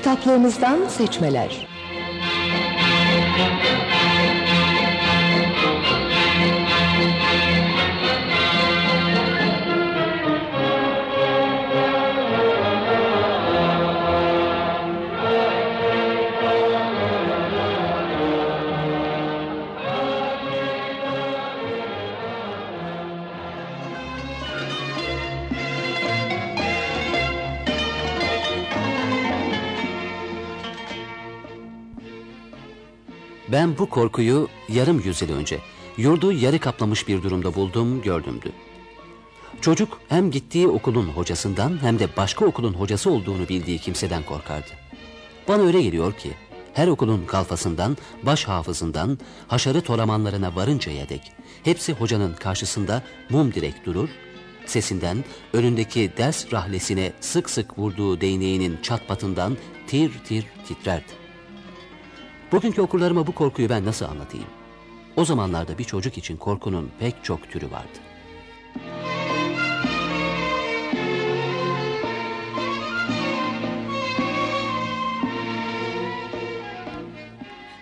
Kitaplığımızdan seçmeler. Ben bu korkuyu yarım yüzyıl önce yurdu yarı kaplamış bir durumda buldum, gördümdü. Çocuk hem gittiği okulun hocasından hem de başka okulun hocası olduğunu bildiği kimseden korkardı. Bana öyle geliyor ki her okulun kalfasından, baş hafızından, haşarı toramanlarına varıncaya dek hepsi hocanın karşısında mum direk durur, sesinden önündeki ders rahlesine sık sık vurduğu değneğinin çatpatından tir tir titrerdi. Bugünkü okurlarıma bu korkuyu ben nasıl anlatayım? O zamanlarda bir çocuk için korkunun pek çok türü vardı.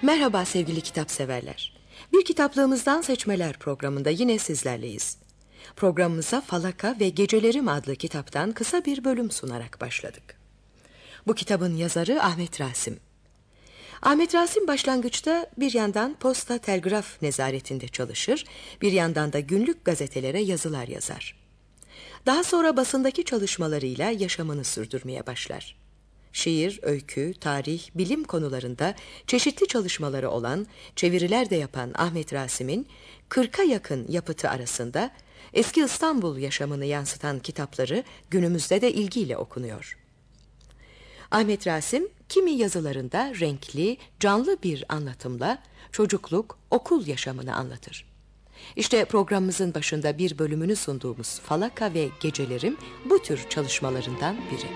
Merhaba sevgili kitap severler. Bir kitaplığımızdan seçmeler programında yine sizlerleyiz. Programımıza Falaka ve Gecelerim adlı kitaptan kısa bir bölüm sunarak başladık. Bu kitabın yazarı Ahmet Rasim. Ahmet Rasim başlangıçta bir yandan posta telgraf nezaretinde çalışır, bir yandan da günlük gazetelere yazılar yazar. Daha sonra basındaki çalışmalarıyla yaşamını sürdürmeye başlar. Şiir, öykü, tarih, bilim konularında çeşitli çalışmaları olan, çeviriler de yapan Ahmet Rasim'in 40'a yakın yapıtı arasında eski İstanbul yaşamını yansıtan kitapları günümüzde de ilgiyle okunuyor. Ahmet Rasim kimi yazılarında renkli, canlı bir anlatımla çocukluk, okul yaşamını anlatır. İşte programımızın başında bir bölümünü sunduğumuz Falaka ve Gecelerim bu tür çalışmalarından biri.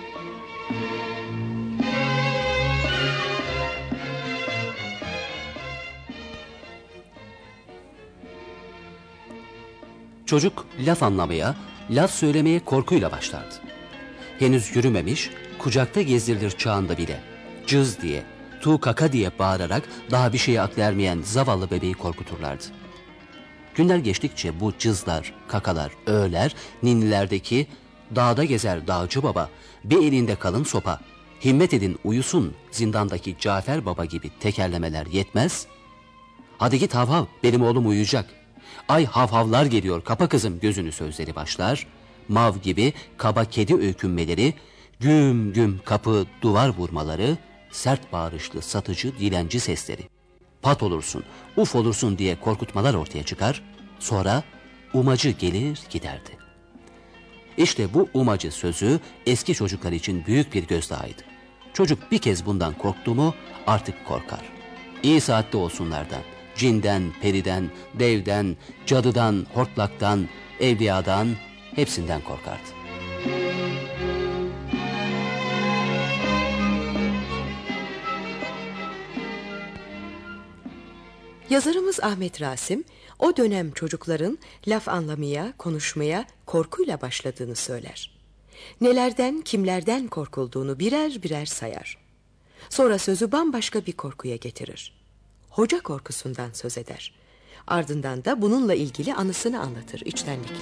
Çocuk laf anlamaya, laf söylemeye korkuyla başlardı. Henüz yürümemiş, kucakta gezdirilir çağında bile cız diye, tu kaka diye bağırarak daha bir şeye aklı zavallı bebeği korkuturlardı. Günler geçtikçe bu cızlar, kakalar, öğler, ninnilerdeki dağda gezer dağcı baba, bir elinde kalın sopa, himmet edin uyusun zindandaki Cafer baba gibi tekerlemeler yetmez. Hadi git hav hav benim oğlum uyuyacak. Ay hav havlar geliyor kapa kızım gözünü sözleri başlar. Mav gibi kaba kedi öykünmeleri, güm güm kapı duvar vurmaları, sert bağırışlı satıcı dilenci sesleri. Pat olursun, uf olursun diye korkutmalar ortaya çıkar, sonra umacı gelir giderdi. İşte bu umacı sözü eski çocuklar için büyük bir gözdağıydı. Çocuk bir kez bundan korktu mu artık korkar. İyi saatte olsunlardan, cinden, periden, devden, cadıdan, hortlaktan, evliyadan hepsinden korkardı. Yazarımız Ahmet Rasim, o dönem çocukların laf anlamaya, konuşmaya korkuyla başladığını söyler. Nelerden, kimlerden korkulduğunu birer birer sayar. Sonra sözü bambaşka bir korkuya getirir. Hoca korkusundan söz eder. Ardından da bununla ilgili anısını anlatır içtenlikle.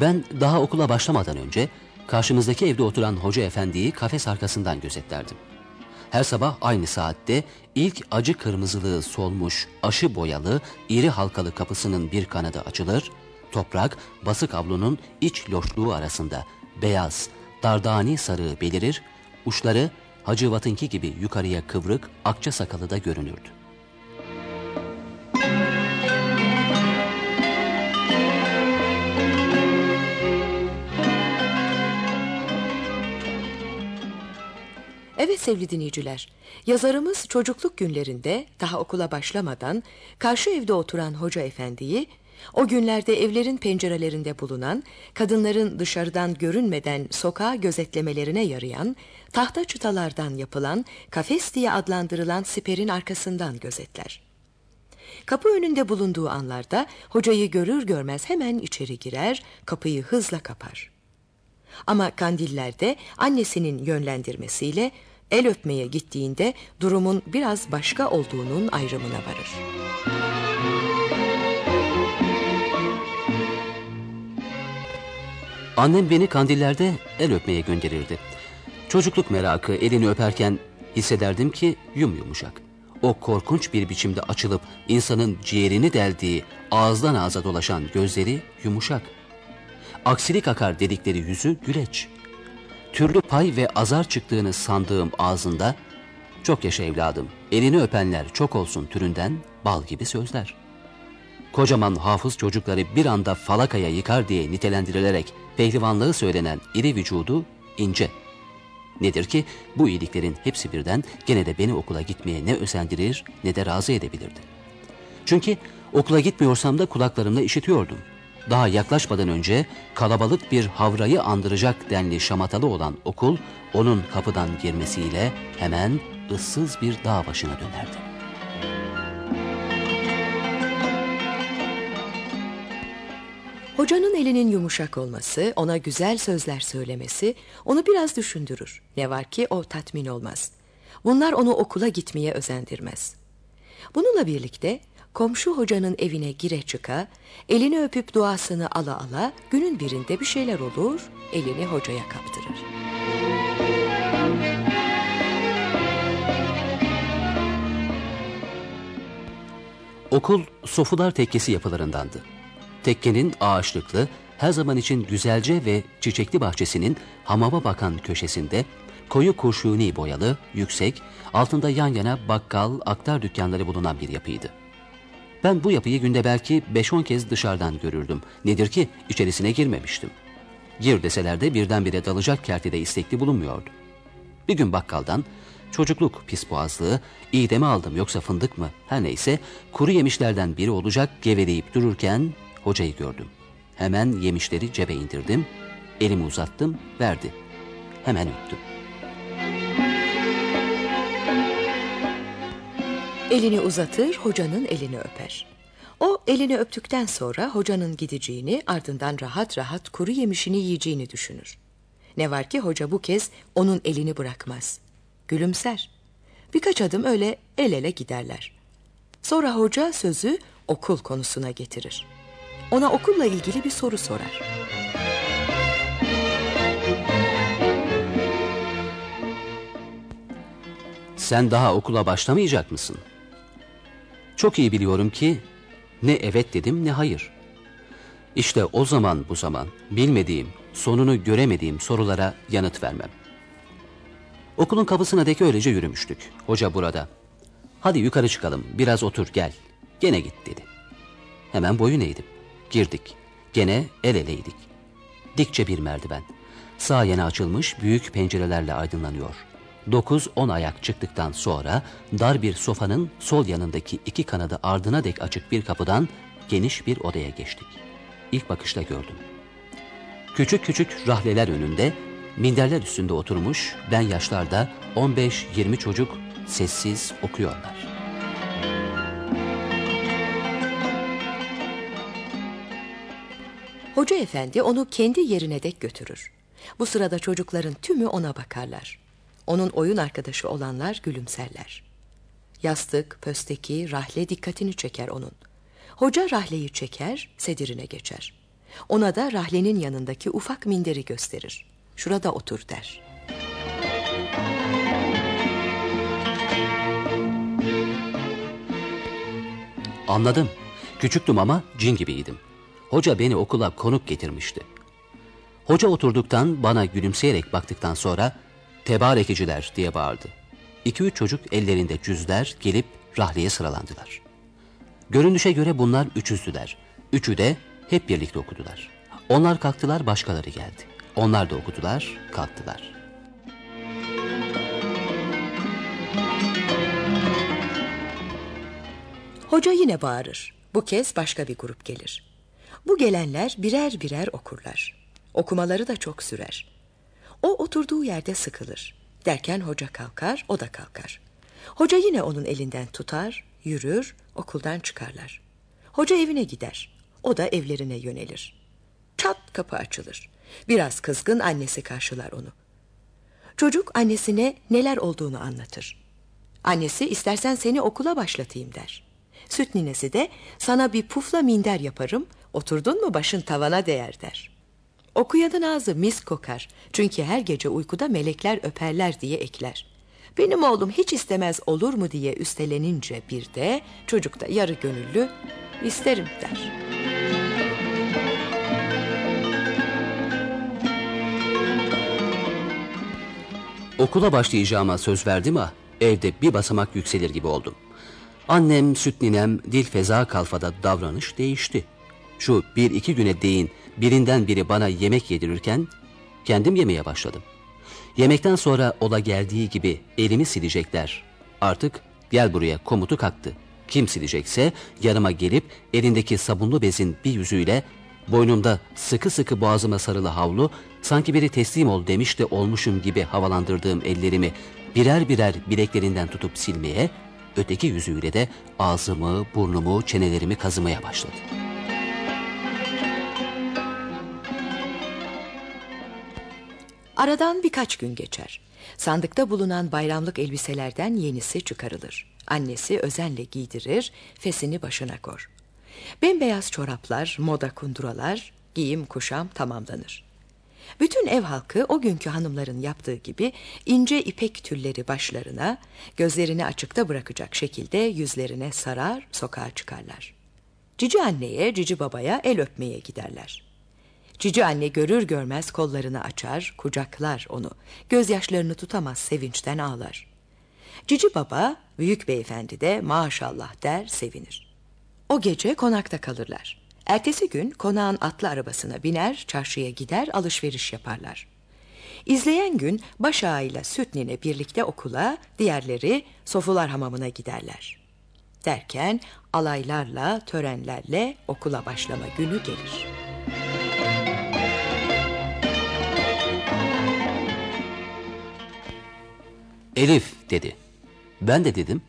Ben daha okula başlamadan önce karşımızdaki evde oturan hoca efendiyi kafes arkasından gözetlerdim. Her sabah aynı saatte ilk acı kırmızılığı solmuş, aşı boyalı, iri halkalı kapısının bir kanadı açılır, toprak basık avlunun iç loşluğu arasında beyaz, dardani sarığı belirir, uçları Hacı Vat'ınki gibi yukarıya kıvrık, akça sakalı da görünürdü. Evet sevgili dinleyiciler, yazarımız çocukluk günlerinde daha okula başlamadan karşı evde oturan hoca efendiyi o günlerde evlerin pencerelerinde bulunan, kadınların dışarıdan görünmeden sokağa gözetlemelerine yarayan, tahta çıtalardan yapılan kafes diye adlandırılan siperin arkasından gözetler. Kapı önünde bulunduğu anlarda hocayı görür görmez hemen içeri girer, kapıyı hızla kapar. Ama kandillerde annesinin yönlendirmesiyle el öpmeye gittiğinde durumun biraz başka olduğunun ayrımına varır. Annem beni kandillerde el öpmeye gönderirdi. Çocukluk merakı elini öperken hissederdim ki yum yumuşak. O korkunç bir biçimde açılıp insanın ciğerini deldiği ağızdan ağza dolaşan gözleri yumuşak. Aksilik akar dedikleri yüzü güleç. Türlü pay ve azar çıktığını sandığım ağzında çok yaşa evladım, elini öpenler çok olsun türünden bal gibi sözler. Kocaman hafız çocukları bir anda falakaya yıkar diye nitelendirilerek pehlivanlığı söylenen iri vücudu ince. Nedir ki bu iyiliklerin hepsi birden gene de beni okula gitmeye ne özendirir ne de razı edebilirdi. Çünkü okula gitmiyorsam da kulaklarımla işitiyordum. Daha yaklaşmadan önce kalabalık bir havrayı andıracak denli şamatalı olan okul onun kapıdan girmesiyle hemen ıssız bir dağ başına dönerdi. Hocanın elinin yumuşak olması, ona güzel sözler söylemesi onu biraz düşündürür. Ne var ki o tatmin olmaz. Bunlar onu okula gitmeye özendirmez. Bununla birlikte komşu hocanın evine gire çıka, elini öpüp duasını ala ala günün birinde bir şeyler olur, elini hocaya kaptırır. Okul Sofular Tekkesi yapılarındandı. Tekkenin ağaçlıklı, her zaman için güzelce ve çiçekli bahçesinin hamama bakan köşesinde koyu kurşuni boyalı, yüksek, altında yan yana bakkal, aktar dükkanları bulunan bir yapıydı. Ben bu yapıyı günde belki 5-10 kez dışarıdan görürdüm. Nedir ki içerisine girmemiştim. Gir deseler de birdenbire dalacak kertede istekli bulunmuyordu. Bir gün bakkaldan çocukluk pis boğazlığı, iyi mi aldım yoksa fındık mı her neyse kuru yemişlerden biri olacak geveleyip dururken hocayı gördüm. Hemen yemişleri cebe indirdim, elimi uzattım, verdi. Hemen öptüm. Elini uzatır, hocanın elini öper. O elini öptükten sonra hocanın gideceğini, ardından rahat rahat kuru yemişini yiyeceğini düşünür. Ne var ki hoca bu kez onun elini bırakmaz. Gülümser. Birkaç adım öyle el ele giderler. Sonra hoca sözü okul konusuna getirir. Ona okulla ilgili bir soru sorar. Sen daha okula başlamayacak mısın? Çok iyi biliyorum ki ne evet dedim ne hayır. İşte o zaman bu zaman bilmediğim, sonunu göremediğim sorulara yanıt vermem. Okulun kapısına dek öylece yürümüştük. Hoca burada. Hadi yukarı çıkalım, biraz otur gel. Gene git dedi. Hemen boyun eğdim. Girdik. Gene el eleydik. Dikçe bir merdiven. Sağ yana açılmış büyük pencerelerle aydınlanıyor. 9-10 ayak çıktıktan sonra dar bir sofanın sol yanındaki iki kanadı ardına dek açık bir kapıdan geniş bir odaya geçtik. İlk bakışta gördüm. Küçük küçük rahleler önünde, minderler üstünde oturmuş, ben yaşlarda 15-20 çocuk sessiz okuyorlar. Hoca efendi onu kendi yerine dek götürür. Bu sırada çocukların tümü ona bakarlar. Onun oyun arkadaşı olanlar gülümserler. Yastık, pösteki, rahle dikkatini çeker onun. Hoca rahleyi çeker, sedirine geçer. Ona da rahlenin yanındaki ufak minderi gösterir. Şurada otur der. Anladım. Küçüktüm ama cin gibiydim. Hoca beni okula konuk getirmişti. Hoca oturduktan bana gülümseyerek baktıktan sonra tebarekeciler diye bağırdı. İki üç çocuk ellerinde cüzler gelip rahleye sıralandılar. Görünüşe göre bunlar üçüzdüler. Üçü de hep birlikte okudular. Onlar kalktılar başkaları geldi. Onlar da okudular, kalktılar. Hoca yine bağırır. Bu kez başka bir grup gelir. Bu gelenler birer birer okurlar. Okumaları da çok sürer. O oturduğu yerde sıkılır. Derken hoca kalkar, o da kalkar. Hoca yine onun elinden tutar, Yürür, okuldan çıkarlar. Hoca evine gider. O da evlerine yönelir. Çat kapı açılır. Biraz kızgın annesi karşılar onu. Çocuk annesine neler olduğunu anlatır. Annesi istersen seni okula başlatayım der. Süt ninesi de sana bir pufla minder yaparım, oturdun mu başın tavana değer der. Okuyanın ağzı mis kokar. Çünkü her gece uykuda melekler öperler diye ekler. Benim oğlum hiç istemez olur mu diye üstelenince bir de çocuk da yarı gönüllü isterim der. Okula başlayacağıma söz verdim ama evde bir basamak yükselir gibi oldum. Annem, süt ninem, dil feza kalfada davranış değişti. Şu bir iki güne değin birinden biri bana yemek yedirirken kendim yemeye başladım. Yemekten sonra ola geldiği gibi elimi silecekler. Artık gel buraya komutu kalktı. Kim silecekse yanıma gelip elindeki sabunlu bezin bir yüzüyle boynumda sıkı sıkı boğazıma sarılı havlu sanki biri teslim ol demiş de olmuşum gibi havalandırdığım ellerimi birer birer bileklerinden tutup silmeye, öteki yüzüyle de ağzımı, burnumu, çenelerimi kazımaya başladı. Aradan birkaç gün geçer. Sandıkta bulunan bayramlık elbiselerden yenisi çıkarılır. Annesi özenle giydirir, fesini başına kor. Bembeyaz çoraplar, moda kunduralar, giyim kuşam tamamlanır. Bütün ev halkı o günkü hanımların yaptığı gibi ince ipek tülleri başlarına, gözlerini açıkta bırakacak şekilde yüzlerine sarar, sokağa çıkarlar. Cici anneye, cici babaya el öpmeye giderler. Cici anne görür görmez kollarını açar, kucaklar onu. Gözyaşlarını tutamaz sevinçten ağlar. Cici baba, büyük beyefendi de maşallah der, sevinir. O gece konakta kalırlar. Ertesi gün konağın atlı arabasına biner, çarşıya gider, alışveriş yaparlar. İzleyen gün baş ağıyla süt nine birlikte okula, diğerleri sofular hamamına giderler. Derken alaylarla, törenlerle okula başlama günü gelir. Elif dedi. Ben de dedim.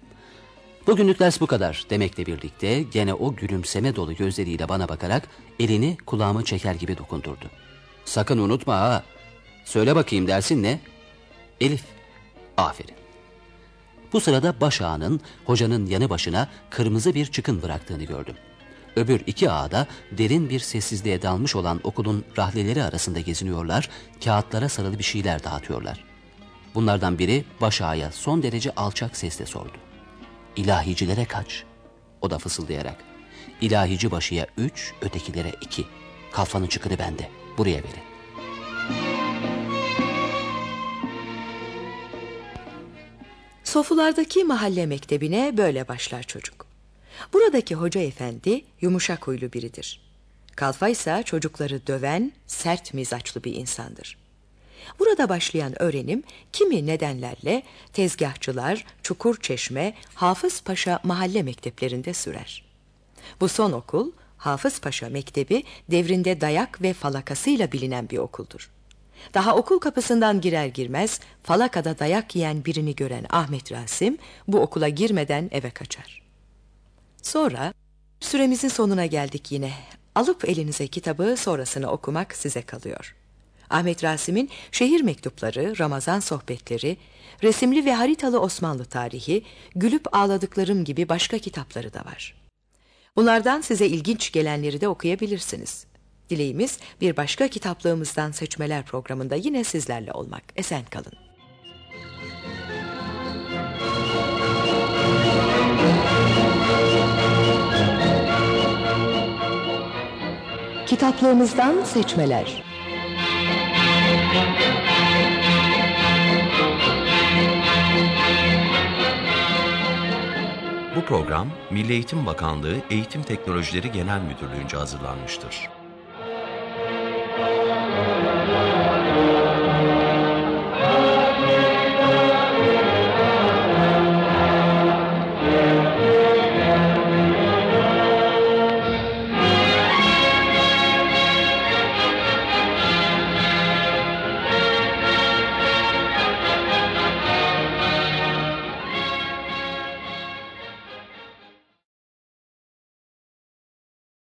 Bugünlük ders bu kadar demekle birlikte gene o gülümseme dolu gözleriyle bana bakarak elini kulağımı çeker gibi dokundurdu. Sakın unutma ha. Söyle bakayım dersin ne? Elif. Aferin. Bu sırada baş ağanın hocanın yanı başına kırmızı bir çıkın bıraktığını gördüm. Öbür iki ağa da derin bir sessizliğe dalmış olan okulun rahleleri arasında geziniyorlar, kağıtlara sarılı bir şeyler dağıtıyorlar. Bunlardan biri baş ağaya son derece alçak sesle sordu. İlahicilere kaç? O da fısıldayarak. İlahici başıya üç, ötekilere iki. Kalfanın çıkını bende. Buraya verin. Sofulardaki mahalle mektebine böyle başlar çocuk. Buradaki hoca efendi yumuşak huylu biridir. Kalfa ise çocukları döven, sert mizaçlı bir insandır. Burada başlayan öğrenim kimi nedenlerle tezgahçılar, çukur çeşme, Hafız Paşa mahalle mekteplerinde sürer. Bu son okul Hafız Paşa Mektebi devrinde dayak ve falakasıyla bilinen bir okuldur. Daha okul kapısından girer girmez falakada dayak yiyen birini gören Ahmet Rasim bu okula girmeden eve kaçar. Sonra süremizin sonuna geldik yine. Alıp elinize kitabı sonrasını okumak size kalıyor. Ahmet Rasim'in şehir mektupları, Ramazan sohbetleri, resimli ve haritalı Osmanlı tarihi, gülüp ağladıklarım gibi başka kitapları da var. Bunlardan size ilginç gelenleri de okuyabilirsiniz. Dileğimiz bir başka kitaplığımızdan seçmeler programında yine sizlerle olmak. Esen kalın. Kitaplığımızdan seçmeler. Bu program Milli Eğitim Bakanlığı Eğitim Teknolojileri Genel Müdürlüğü'nce hazırlanmıştır.